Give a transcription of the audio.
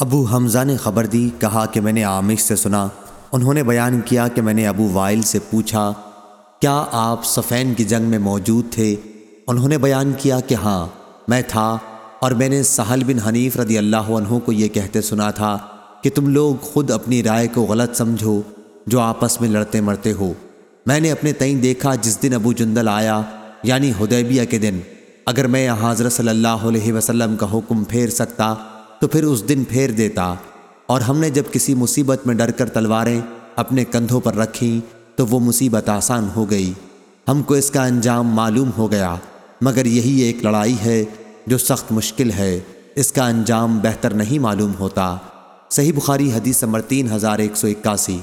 ابو حمزہ نے خبر دی، کہا کہ میں نے عامش سے سنا۔ انہوں نے بیان کیا کہ میں نے ابو وائل سے پوچھا، کیا آپ صفین کی جنگ میں موجود تھے؟ انہوں نے بیان کیا کہ ہاں میں تھا اور میں نے سہل بن حنیف رضی اللہ عنہ کو یہ کہتے سنا تھا کہ تم لوگ خود اپنی رائے کو غلط سمجھو جو آپس میں لڑتے مرتے ہو۔ میں نے اپنے تئیں دیکھا جس دن ابو جندل آیا یعنی حدیبیہ کے دن۔ اگر میں حضرت صلی اللہ علیہ وسلم کا حکم پھیر سکتا تو پھر اس دن پھیر دیتا اور ہم نے جب کسی مصیبت میں ڈر کر تلواریں اپنے کندھوں پر رکھیں تو وہ مصیبت آسان ہو گئی۔ ہم کو اس کا انجام معلوم ہو گیا، مگر یہی ایک لڑائی ہے جو سخت مشکل ہے۔ اس کا انجام بہتر نہیں معلوم ہوتا۔ صحیح بخاری حدیث نمبر تین ہزار ایک سو اکاسی۔